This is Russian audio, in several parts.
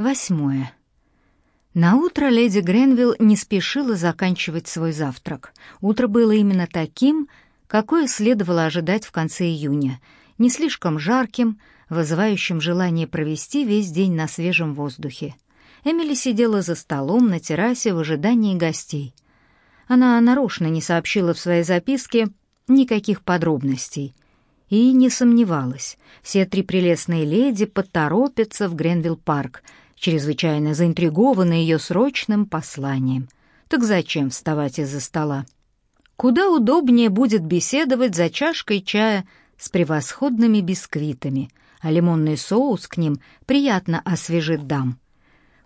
Восьмое. На утро леди Гренвилл не спешила заканчивать свой завтрак. Утро было именно таким, какое следовало ожидать в конце июня, не слишком жарким, вызывающим желание провести весь день на свежем воздухе. Эмили сидела за столом на террасе в ожидании гостей. Она нарочно не сообщила в своей записке никаких подробностей и не сомневалась, все три прелестные леди поторопятся в Гренвилл-парк, чрезвычайно заинтригованы ее срочным посланием. Так зачем вставать из-за стола? Куда удобнее будет беседовать за чашкой чая с превосходными бисквитами, а лимонный соус к ним приятно освежит дам.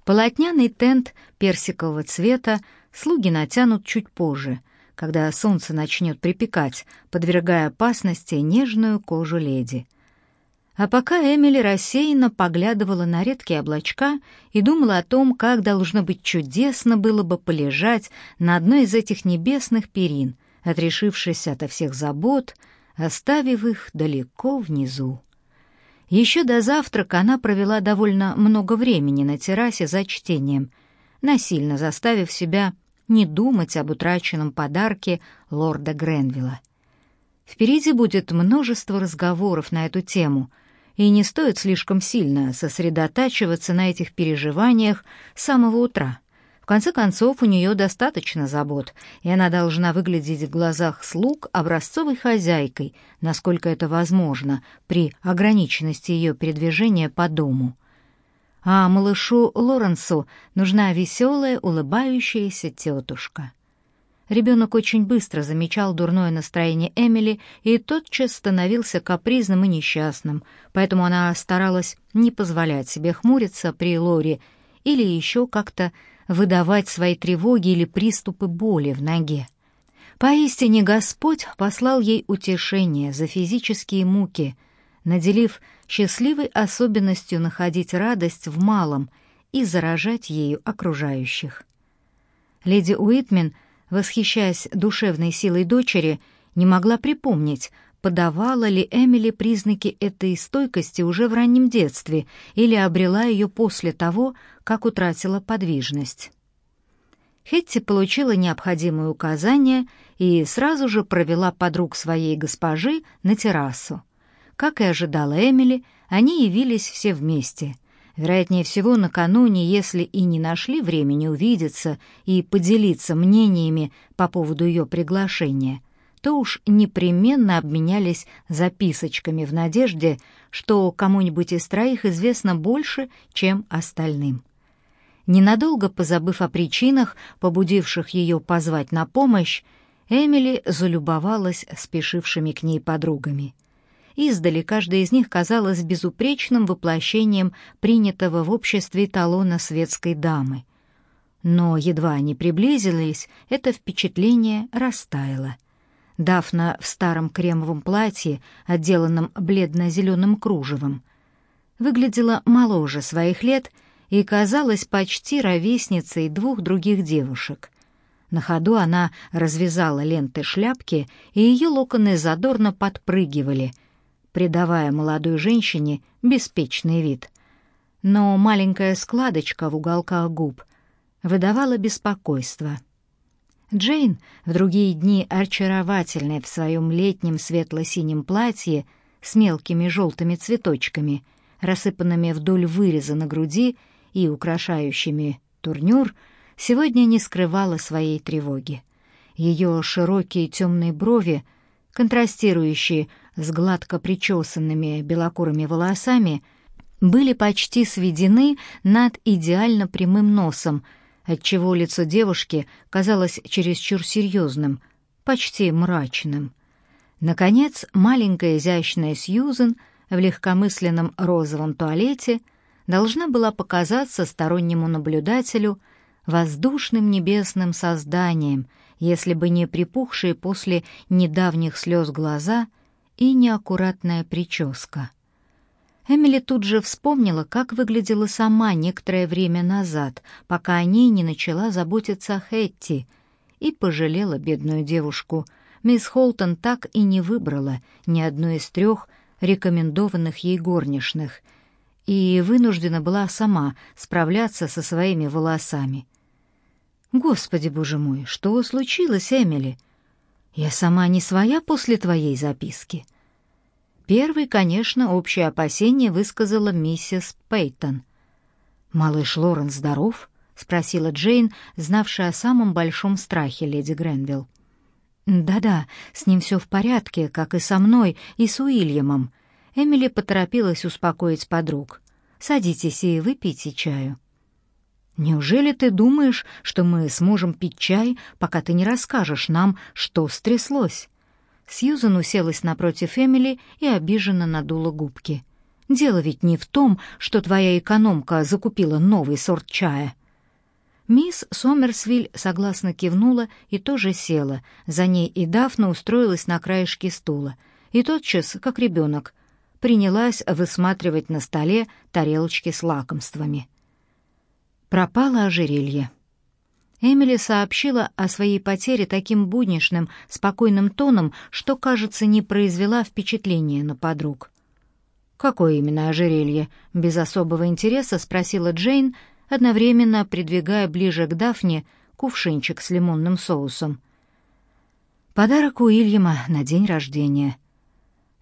Полотняный тент персикового цвета слуги натянут чуть позже, когда солнце начнет припекать, подвергая опасности нежную кожу леди. А пока Эмили рассеянно поглядывала на редкие облачка и думала о том, как должно быть чудесно было бы полежать на одной из этих небесных перин, отрешившись ото всех забот, оставив их далеко внизу. Еще до завтрака она провела довольно много времени на террасе за чтением, насильно заставив себя не думать об утраченном подарке лорда Гренвилла. Впереди будет множество разговоров на эту тему, и не стоит слишком сильно сосредотачиваться на этих переживаниях с самого утра. В конце концов, у нее достаточно забот, и она должна выглядеть в глазах слуг образцовой хозяйкой, насколько это возможно, при ограниченности ее передвижения по дому. А малышу Лоренсу нужна веселая, улыбающаяся тетушка. Ребенок очень быстро замечал дурное настроение Эмили и тотчас становился капризным и несчастным, поэтому она старалась не позволять себе хмуриться при Лоре или еще как-то выдавать свои тревоги или приступы боли в ноге. Поистине Господь послал ей утешение за физические муки, наделив счастливой особенностью находить радость в малом и заражать ею окружающих. Леди Уитмен, восхищаясь душевной силой дочери, не могла припомнить, подавала ли Эмили признаки этой стойкости уже в раннем детстве или обрела ее после того, как утратила подвижность. Хетти получила необходимые указания и сразу же провела подруг своей госпожи на террасу. Как и ожидала Эмили, они явились все вместе. Вероятнее всего, накануне, если и не нашли времени увидеться и поделиться мнениями по поводу ее приглашения — то уж непременно обменялись записочками в надежде, что кому-нибудь из троих известно больше, чем остальным. Ненадолго позабыв о причинах, побудивших ее позвать на помощь, Эмили залюбовалась спешившими к ней подругами. Издали каждая из них казалась безупречным воплощением принятого в обществе талона светской дамы. Но едва они приблизились, это впечатление растаяло. Дафна в старом кремовом платье, отделанном бледно-зеленым кружевом, выглядела моложе своих лет и казалась почти ровесницей двух других девушек. На ходу она развязала ленты шляпки, и ее локоны задорно подпрыгивали, придавая молодой женщине беспечный вид. Но маленькая складочка в уголках губ выдавала беспокойство — Джейн, в другие дни очаровательная в своем летнем светло-синем платье с мелкими желтыми цветочками, рассыпанными вдоль выреза на груди и украшающими турнюр, сегодня не скрывала своей тревоги. Ее широкие темные брови, контрастирующие с гладко причесанными белокурыми волосами, были почти сведены над идеально прямым носом — отчего лицо девушки казалось чересчур серьезным, почти мрачным. Наконец, маленькая изящная Сьюзен в легкомысленном розовом туалете должна была показаться стороннему наблюдателю воздушным небесным созданием, если бы не припухшие после недавних слез глаза и неаккуратная прическа. Эмили тут же вспомнила, как выглядела сама некоторое время назад, пока о ней не начала заботиться Хэтти, и пожалела бедную девушку. Мисс Холтон так и не выбрала ни одной из трех рекомендованных ей горничных, и вынуждена была сама справляться со своими волосами. «Господи, боже мой, что случилось, Эмили? Я сама не своя после твоей записки». Первый, конечно, общее опасение высказала миссис Пейтон. «Малыш Лорен здоров?» — спросила Джейн, знавшая о самом большом страхе леди Гренвилл. «Да-да, с ним все в порядке, как и со мной, и с Уильямом». Эмили поторопилась успокоить подруг. «Садитесь и выпейте чаю». «Неужели ты думаешь, что мы сможем пить чай, пока ты не расскажешь нам, что стряслось?» Сьюзан уселась напротив Эмили и обиженно надула губки. «Дело ведь не в том, что твоя экономка закупила новый сорт чая». Мисс Сомерсвиль согласно кивнула и тоже села. За ней и Дафна устроилась на краешке стула. И тотчас, как ребенок, принялась высматривать на столе тарелочки с лакомствами. Пропало ожерелье. Эмили сообщила о своей потере таким будничным, спокойным тоном, что, кажется, не произвела впечатления на подруг. «Какое именно ожерелье?» — без особого интереса спросила Джейн, одновременно придвигая ближе к Дафне кувшинчик с лимонным соусом. «Подарок Уильяма на день рождения».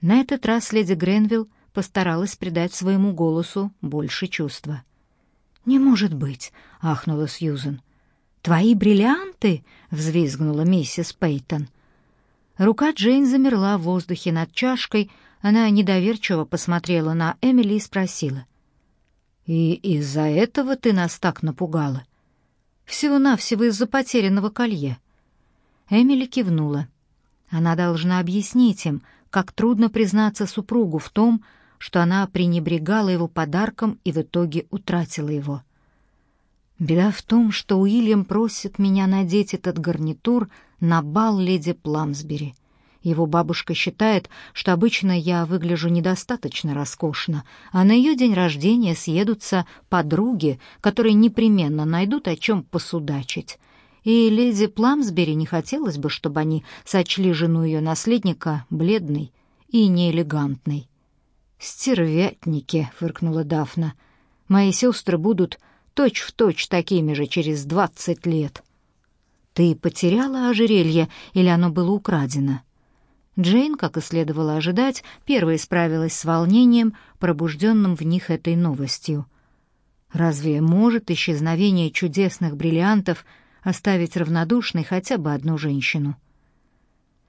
На этот раз леди Гренвилл постаралась придать своему голосу больше чувства. «Не может быть!» — ахнула Сьюзен. «Твои бриллианты?» — взвизгнула миссис Пейтон. Рука Джейн замерла в воздухе над чашкой, она недоверчиво посмотрела на Эмили и спросила. «И из-за этого ты нас так напугала?» «Всего-навсего из-за потерянного колье». Эмили кивнула. Она должна объяснить им, как трудно признаться супругу в том, что она пренебрегала его подарком и в итоге утратила его. Беда в том, что Уильям просит меня надеть этот гарнитур на бал леди Пламсбери. Его бабушка считает, что обычно я выгляжу недостаточно роскошно, а на ее день рождения съедутся подруги, которые непременно найдут о чем посудачить. И леди Пламсбери не хотелось бы, чтобы они сочли жену ее наследника бледной и неэлегантной. «Стервятники», — фыркнула Дафна, — «мои сестры будут точь-в-точь точь такими же через двадцать лет. Ты потеряла ожерелье или оно было украдено? Джейн, как и следовало ожидать, первой справилась с волнением, пробужденным в них этой новостью. Разве может исчезновение чудесных бриллиантов оставить равнодушной хотя бы одну женщину?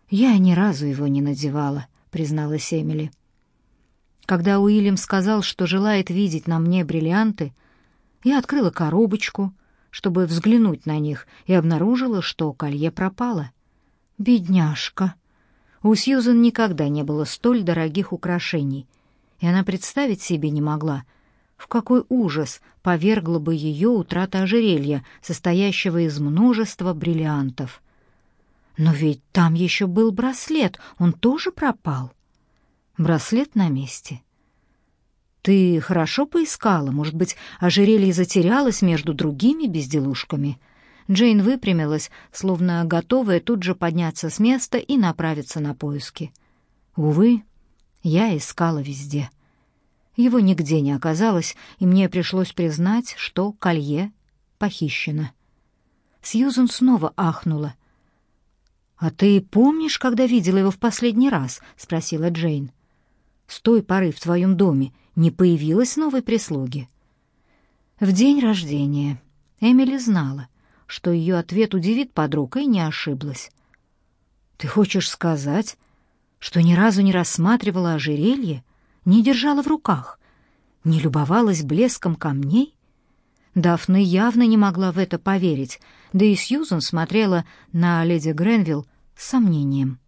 «Я ни разу его не надевала», — призналась Эмили. Когда Уильям сказал, что желает видеть на мне бриллианты, я открыла коробочку, чтобы взглянуть на них, и обнаружила, что колье пропало. Бедняжка. У Сьюзен никогда не было столь дорогих украшений, и она представить себе не могла, в какой ужас повергла бы ее утрата ожерелья, состоящего из множества бриллиантов. Но ведь там еще был браслет, он тоже пропал. Браслет на месте. Ты хорошо поискала, может быть, ожерелье затерялось между другими безделушками. Джейн выпрямилась, словно готовая тут же подняться с места и направиться на поиски. Увы, я искала везде. Его нигде не оказалось, и мне пришлось признать, что колье похищено. Сьюзен снова ахнула. «А ты помнишь, когда видела его в последний раз?» — спросила Джейн. «С той поры в твоем доме не появилось новой прислуги. В день рождения Эмили знала, что ее ответ удивит подруг, и не ошиблась. «Ты хочешь сказать, что ни разу не рассматривала ожерелье, не держала в руках, не любовалась блеском камней?» Дафна явно не могла в это поверить, да и Сьюзан смотрела на леди Гренвилл с сомнением.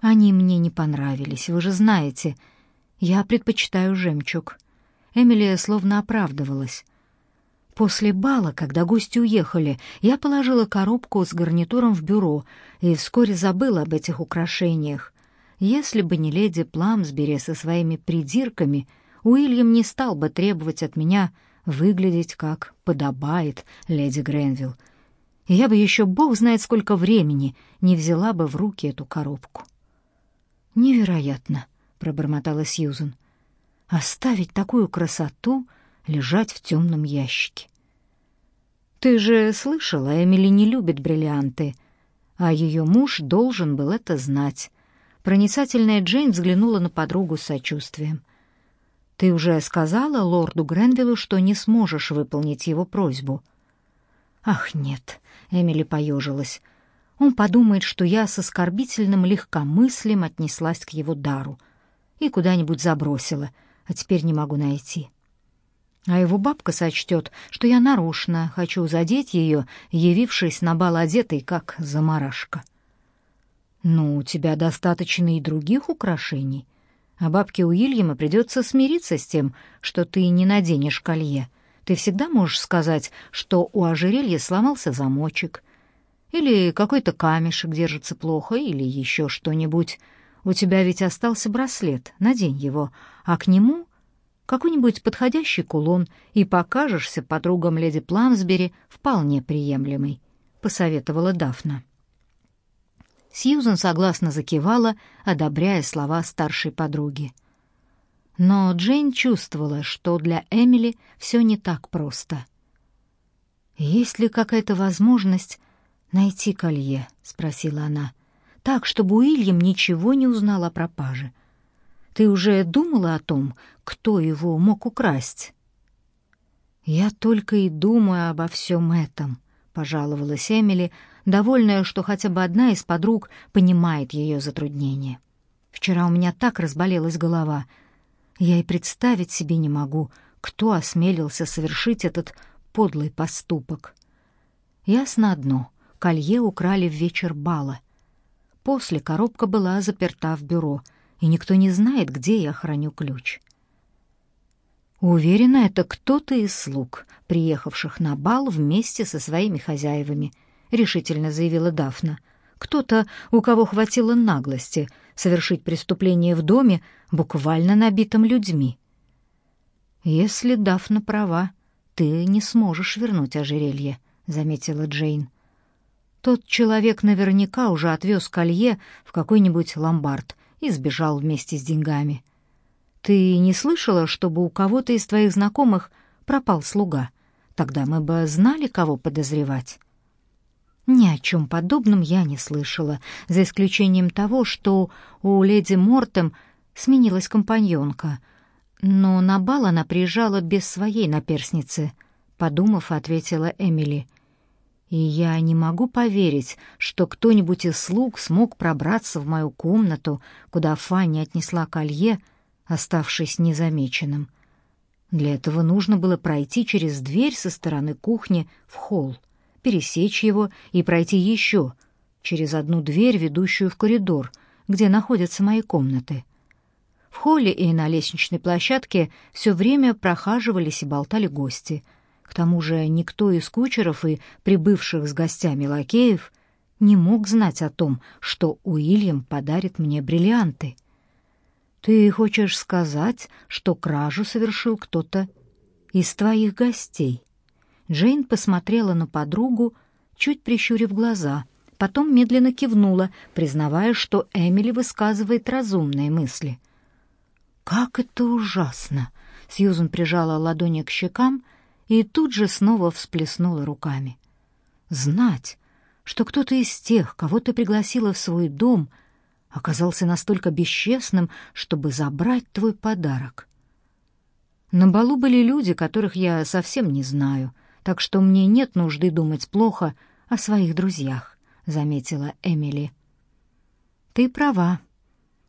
«Они мне не понравились, вы же знаете», я предпочитаю жемчуг. Эмилия словно оправдывалась. После бала, когда гости уехали, я положила коробку с гарнитуром в бюро и вскоре забыла об этих украшениях. Если бы не леди Пламсбери со своими придирками, Уильям не стал бы требовать от меня выглядеть как подобает леди Гренвилл. Я бы еще бог знает сколько времени не взяла бы в руки эту коробку. Невероятно пробормотала Сьюзен. Оставить такую красоту лежать в темном ящике. Ты же слышала, Эмили не любит бриллианты, а ее муж должен был это знать. Проницательная Джейн взглянула на подругу с сочувствием. Ты уже сказала лорду Гренвиллу, что не сможешь выполнить его просьбу. Ах, нет, Эмили поежилась. Он подумает, что я с оскорбительным легкомыслием отнеслась к его дару и куда-нибудь забросила, а теперь не могу найти. А его бабка сочтет, что я нарочно хочу задеть ее, явившись на бал одетой, как заморашка. «Ну, у тебя достаточно и других украшений», а бабке Уильяма придется смириться с тем, что ты не наденешь колье. Ты всегда можешь сказать, что у ожерелья сломался замочек, или какой-то камешек держится плохо, или еще что-нибудь. У тебя ведь остался браслет, надень его, а к нему какой-нибудь подходящий кулон, и покажешься подругам леди Пламсбери вполне приемлемой», — посоветовала Дафна. Сьюзен согласно закивала, одобряя слова старшей подруги. Но Джейн чувствовала, что для Эмили все не так просто. «Есть ли какая-то возможность найти колье?» — спросила она. «Так, чтобы Уильям ничего не узнал о пропаже. Ты уже думала о том, кто его мог украсть?» «Я только и думаю обо всем этом», — пожаловалась Эмили, довольная, что хотя бы одна из подруг понимает ее затруднение. «Вчера у меня так разболелась голова. Я и представить себе не могу, кто осмелился совершить этот подлый поступок. Ясно одно — колье украли в вечер бала. После коробка была заперта в бюро, и никто не знает, где я храню ключ». Уверена, это кто-то из слуг, приехавших на бал вместе со своими хозяевами, решительно заявила Дафна. Кто-то, у кого хватило наглости совершить преступление в доме, буквально набитом людьми. Если Дафна права, ты не сможешь вернуть ожерелье, заметила Джейн. Тот человек наверняка уже отвез колье в какой-нибудь ломбард и сбежал вместе с деньгами. Ты не слышала, чтобы у кого-то из твоих знакомых пропал слуга? Тогда мы бы знали, кого подозревать. Ни о чем подобном я не слышала, за исключением того, что у леди Мортем сменилась компаньонка. Но на бал она приезжала без своей наперсницы, подумав, ответила Эмили. И я не могу поверить, что кто-нибудь из слуг смог пробраться в мою комнату, куда Фанни отнесла колье, оставшись незамеченным. Для этого нужно было пройти через дверь со стороны кухни в холл, пересечь его и пройти еще через одну дверь, ведущую в коридор, где находятся мои комнаты. В холле и на лестничной площадке все время прохаживались и болтали гости. К тому же никто из кучеров и прибывших с гостями лакеев не мог знать о том, что Уильям подарит мне бриллианты — ты хочешь сказать, что кражу совершил кто-то из твоих гостей? Джейн посмотрела на подругу, чуть прищурив глаза, потом медленно кивнула, признавая, что Эмили высказывает разумные мысли. Как это ужасно, Сьюзен прижала ладони к щекам и тут же снова всплеснула руками. Знать, что кто-то из тех, кого ты пригласила в свой дом, оказался настолько бесчестным, чтобы забрать твой подарок. На балу были люди, которых я совсем не знаю, так что мне нет нужды думать плохо о своих друзьях, заметила Эмили. Ты права.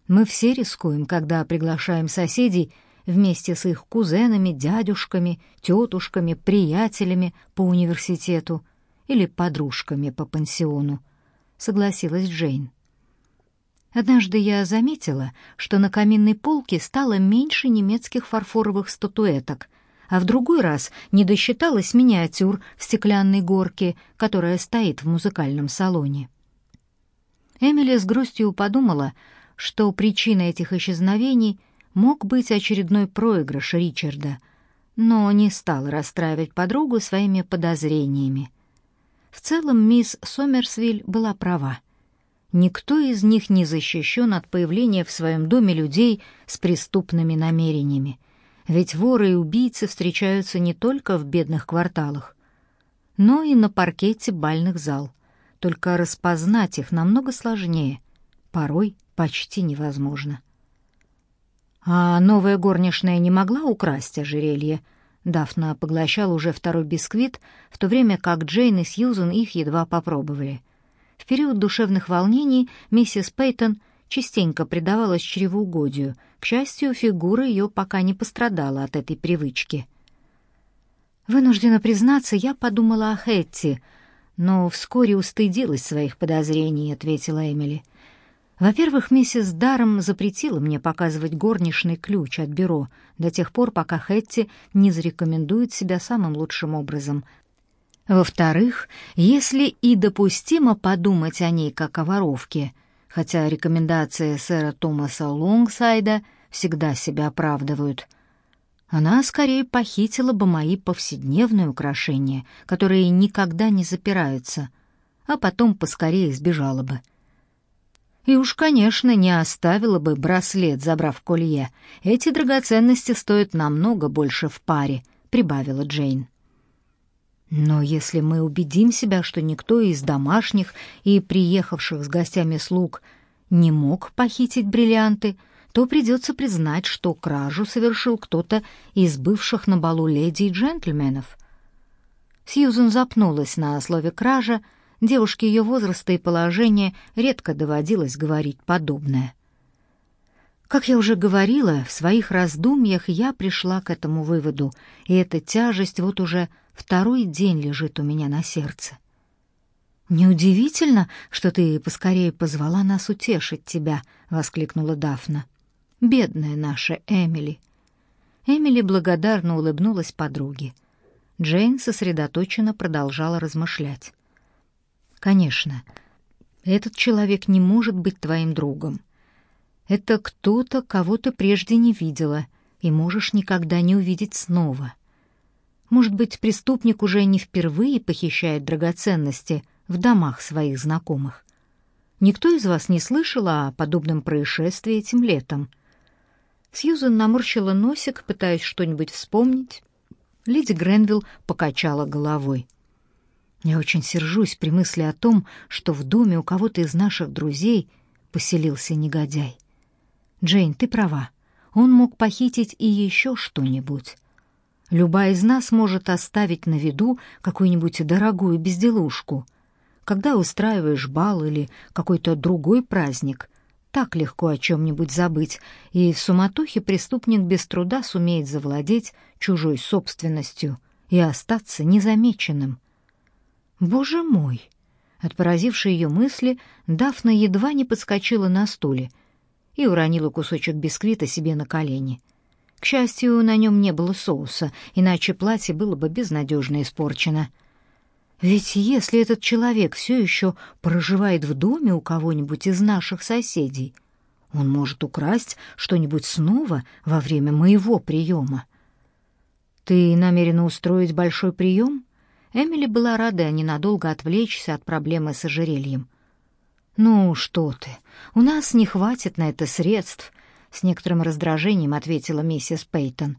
Мы все рискуем, когда приглашаем соседей вместе с их кузенами, дядюшками, тетушками, приятелями по университету или подружками по пансиону, согласилась Джейн. Однажды я заметила, что на каминной полке стало меньше немецких фарфоровых статуэток, а в другой раз не досчиталась миниатюр в стеклянной горке, которая стоит в музыкальном салоне. Эмили с грустью подумала, что причиной этих исчезновений мог быть очередной проигрыш Ричарда, но не стала расстраивать подругу своими подозрениями. В целом мисс Сомерсвиль была права. Никто из них не защищен от появления в своем доме людей с преступными намерениями. Ведь воры и убийцы встречаются не только в бедных кварталах, но и на паркете бальных зал. Только распознать их намного сложнее, порой почти невозможно. А новая горничная не могла украсть ожерелье. Дафна поглощала уже второй бисквит, в то время как Джейн и Сьюзен их едва попробовали. В период душевных волнений миссис Пейтон частенько предавалась чревоугодию. К счастью, фигура ее пока не пострадала от этой привычки. Вынуждена признаться, я подумала о Хэтти, но вскоре устыдилась своих подозрений, ответила Эмили. Во-первых, миссис Даром запретила мне показывать горничный ключ от бюро до тех пор, пока Хэтти не зарекомендует себя самым лучшим образом. Во-вторых, если и допустимо подумать о ней как о воровке, хотя рекомендации сэра Томаса Лонгсайда всегда себя оправдывают, она скорее похитила бы мои повседневные украшения, которые никогда не запираются, а потом поскорее сбежала бы. И уж, конечно, не оставила бы браслет, забрав колье. Эти драгоценности стоят намного больше в паре, прибавила Джейн. Но если мы убедим себя, что никто из домашних и приехавших с гостями слуг не мог похитить бриллианты, то придется признать, что кражу совершил кто-то из бывших на балу леди и джентльменов. Сьюзен запнулась на слове «кража», Девушке ее возраста и положения редко доводилось говорить подобное. Как я уже говорила, в своих раздумьях я пришла к этому выводу, и эта тяжесть вот уже второй день лежит у меня на сердце. «Неудивительно, что ты поскорее позвала нас утешить тебя», — воскликнула Дафна. «Бедная наша Эмили». Эмили благодарно улыбнулась подруге. Джейн сосредоточенно продолжала размышлять. Конечно, этот человек не может быть твоим другом. Это кто-то, кого ты прежде не видела и можешь никогда не увидеть снова. Может быть, преступник уже не впервые похищает драгоценности в домах своих знакомых. Никто из вас не слышал о подобном происшествии этим летом. Сьюзен наморщила носик, пытаясь что-нибудь вспомнить. Леди Гренвилл покачала головой. Я очень сержусь при мысли о том, что в доме у кого-то из наших друзей поселился негодяй. Джейн, ты права. Он мог похитить и еще что-нибудь. Любая из нас может оставить на виду какую-нибудь дорогую безделушку. Когда устраиваешь бал или какой-то другой праздник, так легко о чем-нибудь забыть, и в суматохе преступник без труда сумеет завладеть чужой собственностью и остаться незамеченным. Боже мой! От поразившей ее мысли Дафна едва не подскочила на стуле и уронила кусочек бисквита себе на колени. К счастью, на нем не было соуса, иначе платье было бы безнадежно испорчено. Ведь если этот человек все еще проживает в доме у кого-нибудь из наших соседей, он может украсть что-нибудь снова во время моего приема. Ты намерена устроить большой прием? Эмили была рада ненадолго отвлечься от проблемы с ожерельем. «Ну, что ты, у нас не хватит на это средств», — с некоторым раздражением ответила миссис Пейтон.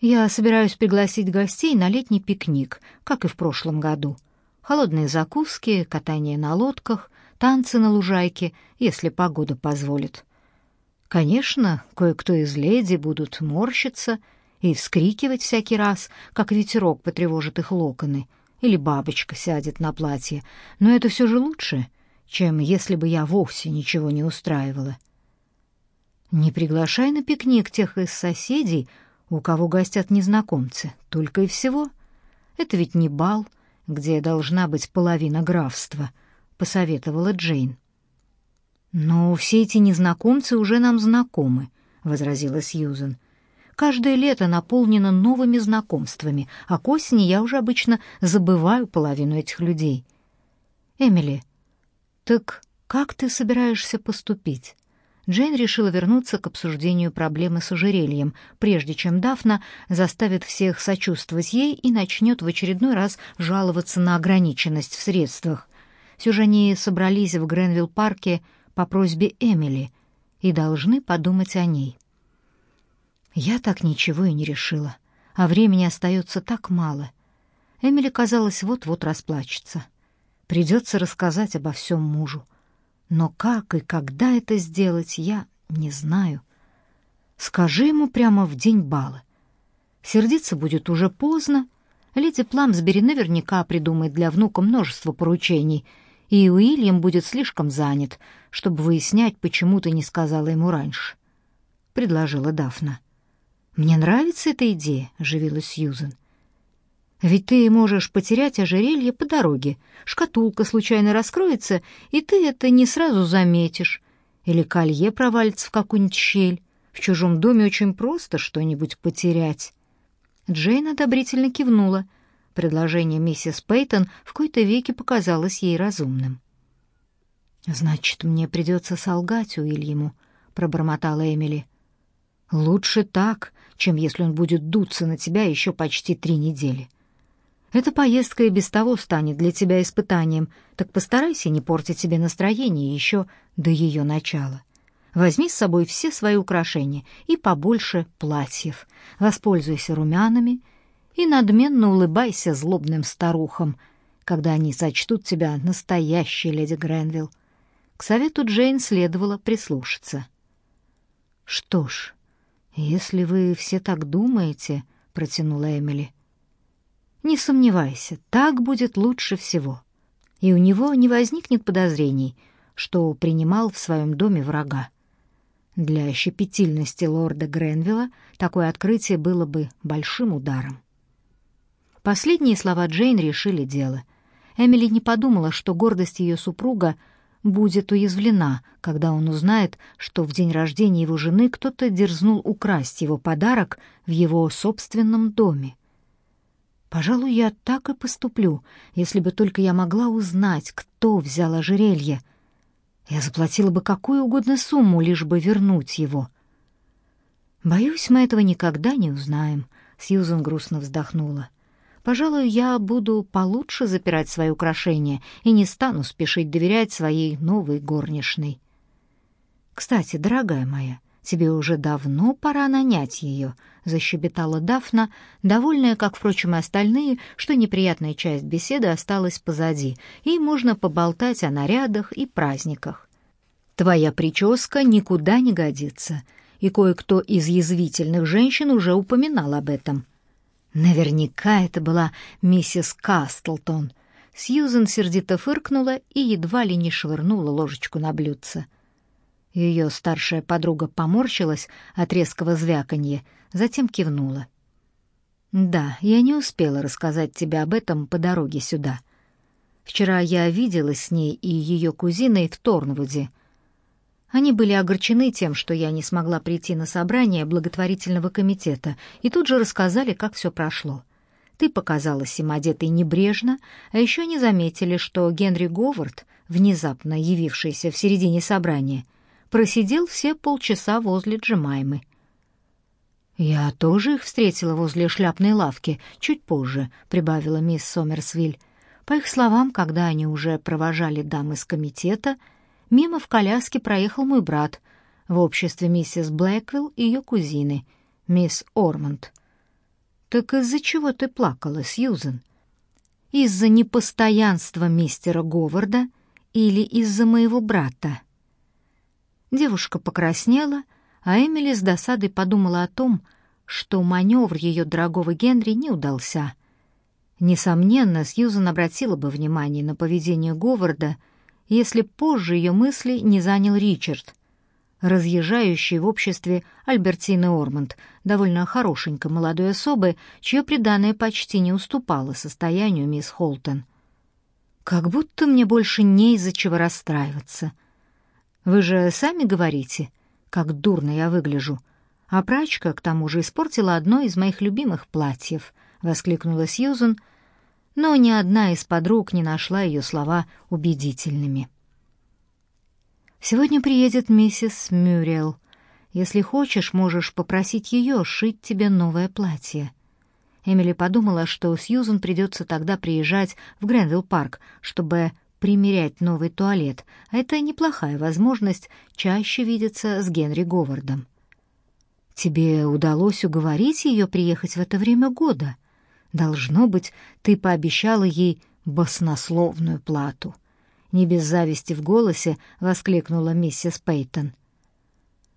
«Я собираюсь пригласить гостей на летний пикник, как и в прошлом году. Холодные закуски, катание на лодках, танцы на лужайке, если погода позволит. Конечно, кое-кто из леди будут морщиться — и вскрикивать всякий раз, как ветерок потревожит их локоны, или бабочка сядет на платье, но это все же лучше, чем если бы я вовсе ничего не устраивала. Не приглашай на пикник тех из соседей, у кого гостят незнакомцы, только и всего. Это ведь не бал, где должна быть половина графства, посоветовала Джейн. Но все эти незнакомцы уже нам знакомы, возразила Сьюзен. Каждое лето наполнено новыми знакомствами, а к осени я уже обычно забываю половину этих людей. Эмили, так как ты собираешься поступить? Джейн решила вернуться к обсуждению проблемы с ожерельем, прежде чем Дафна заставит всех сочувствовать ей и начнет в очередной раз жаловаться на ограниченность в средствах. Все же они собрались в Гренвилл-парке по просьбе Эмили и должны подумать о ней. Я так ничего и не решила, а времени остается так мало. Эмили, казалось, вот-вот расплачется. Придется рассказать обо всем мужу. Но как и когда это сделать, я не знаю. Скажи ему прямо в день бала. Сердиться будет уже поздно. Леди Пламсбери наверняка придумает для внука множество поручений, и Уильям будет слишком занят, чтобы выяснять, почему ты не сказала ему раньше. Предложила Дафна. «Мне нравится эта идея», — оживилась Сьюзен. «Ведь ты можешь потерять ожерелье по дороге. Шкатулка случайно раскроется, и ты это не сразу заметишь. Или колье провалится в какую-нибудь щель. В чужом доме очень просто что-нибудь потерять». Джейн одобрительно кивнула. Предложение миссис Пейтон в кои-то веки показалось ей разумным. «Значит, мне придется солгать Уильяму», — пробормотала Эмили. «Лучше так, чем если он будет дуться на тебя еще почти три недели. Эта поездка и без того станет для тебя испытанием, так постарайся не портить себе настроение еще до ее начала. Возьми с собой все свои украшения и побольше платьев. Воспользуйся румянами и надменно улыбайся злобным старухам, когда они сочтут тебя настоящей леди Гренвилл. К совету Джейн следовало прислушаться. Что ж, «Если вы все так думаете», — протянула Эмили, — «не сомневайся, так будет лучше всего, и у него не возникнет подозрений, что принимал в своем доме врага. Для щепетильности лорда Гренвилла такое открытие было бы большим ударом». Последние слова Джейн решили дело. Эмили не подумала, что гордость ее супруга — будет уязвлена, когда он узнает, что в день рождения его жены кто-то дерзнул украсть его подарок в его собственном доме. Пожалуй, я так и поступлю, если бы только я могла узнать, кто взял ожерелье. Я заплатила бы какую угодно сумму, лишь бы вернуть его. Боюсь, мы этого никогда не узнаем, Сьюзен грустно вздохнула. Пожалуй, я буду получше запирать свои украшения и не стану спешить доверять своей новой горничной. Кстати, дорогая моя, тебе уже давно пора нанять ее, защебетала Дафна, довольная, как впрочем и остальные, что неприятная часть беседы осталась позади, и можно поболтать о нарядах и праздниках. Твоя прическа никуда не годится, и кое-кто из язвительных женщин уже упоминал об этом. Наверняка это была миссис Кастлтон. Сьюзен сердито фыркнула и едва ли не швырнула ложечку на блюдце. Ее старшая подруга поморщилась от резкого звяканья, затем кивнула. «Да, я не успела рассказать тебе об этом по дороге сюда. Вчера я виделась с ней и ее кузиной в Торнвуде. Они были огорчены тем, что я не смогла прийти на собрание благотворительного комитета, и тут же рассказали, как все прошло. Ты показалась им одетой небрежно, а еще не заметили, что Генри Говард, внезапно явившийся в середине собрания, просидел все полчаса возле Джемаймы. «Я тоже их встретила возле шляпной лавки, чуть позже», — прибавила мисс Сомерсвиль. По их словам, когда они уже провожали дам из комитета — мимо в коляске проехал мой брат в обществе миссис Блэквилл и ее кузины, мисс Ормонд. «Так из-за чего ты плакала, Сьюзен? Из-за непостоянства мистера Говарда или из-за моего брата?» Девушка покраснела, а Эмили с досадой подумала о том, что маневр ее дорогого Генри не удался. Несомненно, Сьюзен обратила бы внимание на поведение Говарда — если позже ее мысли не занял Ричард, разъезжающий в обществе Альбертины Ормонд, довольно хорошенькой молодой особы, чье преданное почти не уступало состоянию мисс Холтон. «Как будто мне больше не из-за чего расстраиваться. Вы же сами говорите, как дурно я выгляжу. А прачка, к тому же, испортила одно из моих любимых платьев», — воскликнула Сьюзен, — но ни одна из подруг не нашла ее слова убедительными. «Сегодня приедет миссис Мюрриел. Если хочешь, можешь попросить ее шить тебе новое платье». Эмили подумала, что Сьюзен придется тогда приезжать в Гренвилл-парк, чтобы примерять новый туалет, а это неплохая возможность чаще видеться с Генри Говардом. Тебе удалось уговорить ее приехать в это время года. Должно быть, ты пообещала ей баснословную плату. Не без зависти в голосе воскликнула миссис Пейтон.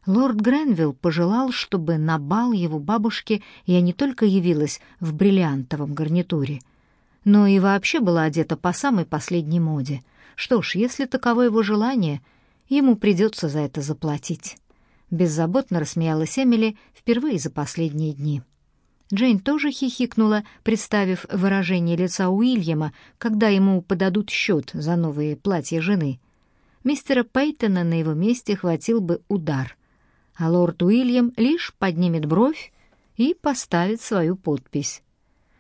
Лорд Гренвилл пожелал, чтобы на бал его бабушки я не только явилась в бриллиантовом гарнитуре, но и вообще была одета по самой последней моде. Что ж, если таково его желание, ему придется за это заплатить. Беззаботно рассмеялась Эмили впервые за последние дни. Джейн тоже хихикнула, представив выражение лица Уильяма, когда ему подадут счет за новые платья жены. Мистера Пейтона на его месте хватил бы удар, а лорд Уильям лишь поднимет бровь и поставит свою подпись.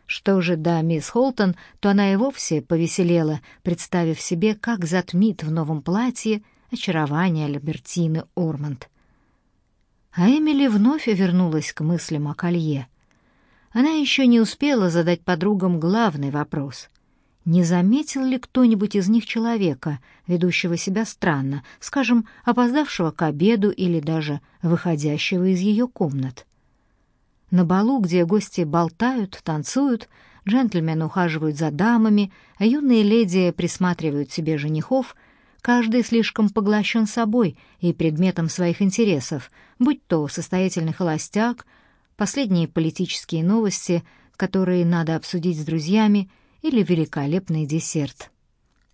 Что же до мисс Холтон, то она и вовсе повеселела, представив себе, как затмит в новом платье очарование Альбертины Ормонд. А Эмили вновь вернулась к мыслям о колье. Она еще не успела задать подругам главный вопрос. Не заметил ли кто-нибудь из них человека, ведущего себя странно, скажем, опоздавшего к обеду или даже выходящего из ее комнат? На балу, где гости болтают, танцуют, джентльмены ухаживают за дамами, а юные леди присматривают себе женихов, каждый слишком поглощен собой и предметом своих интересов, будь то состоятельный холостяк, последние политические новости, которые надо обсудить с друзьями, или великолепный десерт.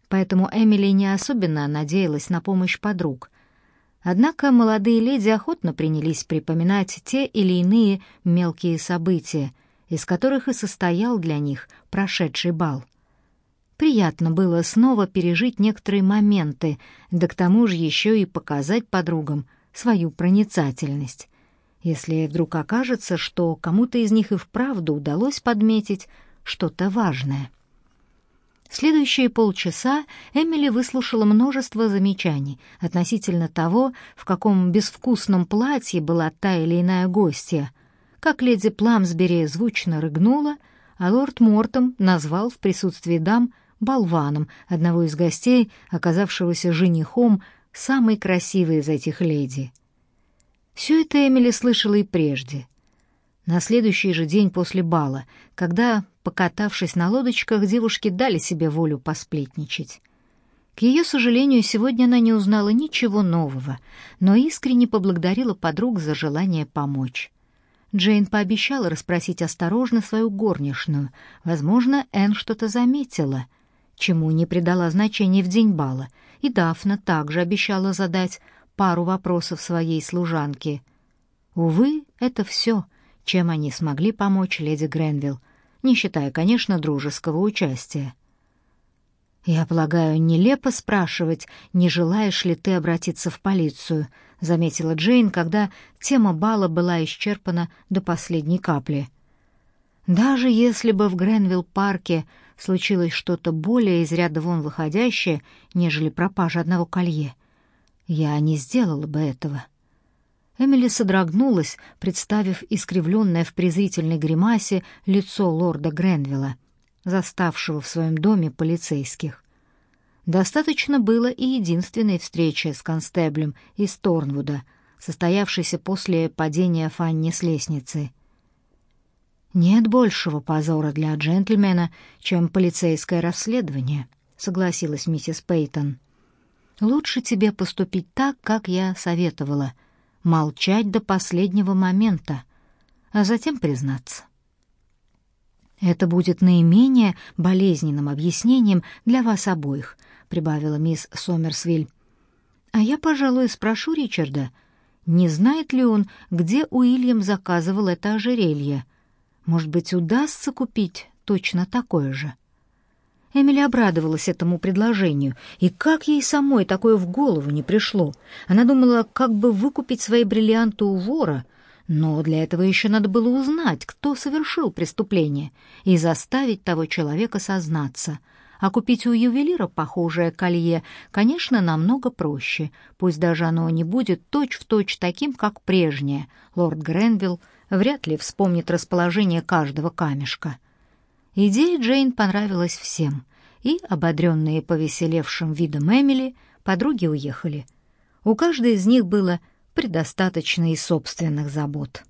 Поэтому Эмили не особенно надеялась на помощь подруг, Однако молодые леди охотно принялись припоминать те или иные мелкие события, из которых и состоял для них прошедший бал. Приятно было снова пережить некоторые моменты, да к тому же еще и показать подругам свою проницательность. Если вдруг окажется, что кому-то из них и вправду удалось подметить что-то важное. Следующие полчаса Эмили выслушала множество замечаний относительно того, в каком безвкусном платье была та или иная гостья, как леди Пламсбери звучно рыгнула, а лорд Мортом назвал в присутствии дам болваном одного из гостей, оказавшегося женихом самой красивой из этих леди. Все это Эмили слышала и прежде. На следующий же день после бала, когда Покатавшись на лодочках, девушки дали себе волю посплетничать. К ее сожалению, сегодня она не узнала ничего нового, но искренне поблагодарила подруг за желание помочь. Джейн пообещала расспросить осторожно свою горничную. Возможно, Энн что-то заметила, чему не придала значения в день бала, и Дафна также обещала задать пару вопросов своей служанке. Увы, это все, чем они смогли помочь леди Гренвилл, не считая, конечно, дружеского участия. «Я полагаю, нелепо спрашивать, не желаешь ли ты обратиться в полицию», — заметила Джейн, когда тема бала была исчерпана до последней капли. «Даже если бы в Гренвилл-парке случилось что-то более из ряда вон выходящее, нежели пропажа одного колье, я не сделала бы этого». Эмили содрогнулась, представив искривленное в презрительной гримасе лицо лорда Гренвилла, заставшего в своем доме полицейских. Достаточно было и единственной встречи с констеблем из Торнвуда, состоявшейся после падения Фанни с лестницы. «Нет большего позора для джентльмена, чем полицейское расследование», — согласилась миссис Пейтон. «Лучше тебе поступить так, как я советовала», — молчать до последнего момента, а затем признаться. Это будет наименее болезненным объяснением для вас обоих, прибавила мисс Сомерсвиль. А я, пожалуй, спрошу Ричарда, не знает ли он, где Уильям заказывал это ожерелье. Может быть, удастся купить точно такое же. Эмили обрадовалась этому предложению, и как ей самой такое в голову не пришло. Она думала, как бы выкупить свои бриллианты у вора, но для этого еще надо было узнать, кто совершил преступление, и заставить того человека сознаться. А купить у ювелира похожее колье, конечно, намного проще, пусть даже оно не будет точь-в-точь точь таким, как прежнее. Лорд Гренвилл вряд ли вспомнит расположение каждого камешка. Идея Джейн понравилась всем, и, ободренные повеселевшим видом Эмили, подруги уехали. У каждой из них было предостаточно и собственных забот.